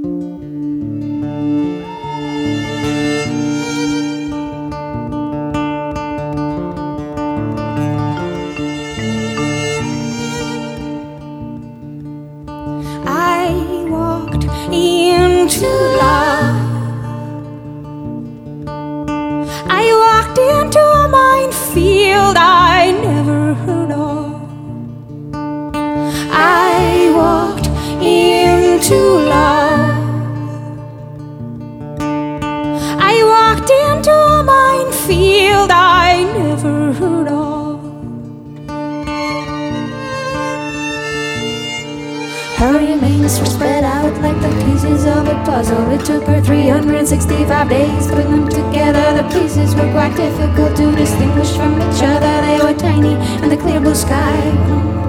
I walked into love. I Her remains were spread out like the pieces of a puzzle. It took her 365 days to put them together. The pieces were quite difficult to distinguish from each other. They were tiny in the clear blue sky.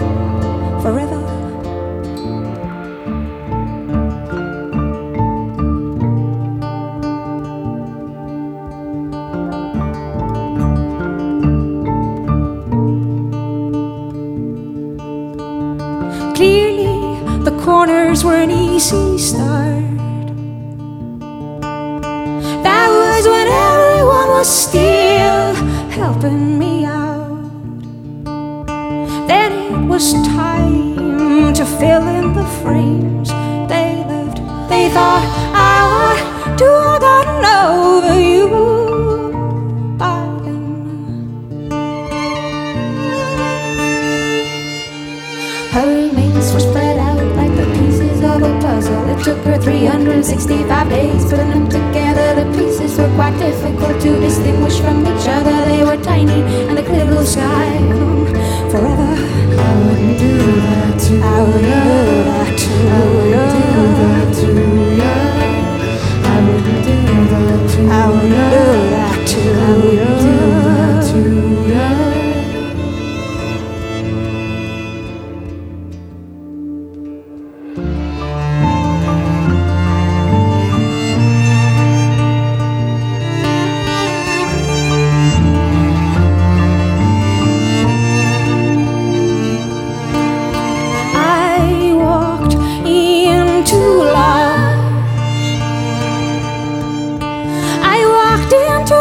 The corners were an easy start. That was when everyone was still helping me out. Then it was time to fill in the frames they left. They thought I would do gotten over you. Her remains were spread It took her 365 days putting them together. The pieces were quite difficult to distinguish from each other. into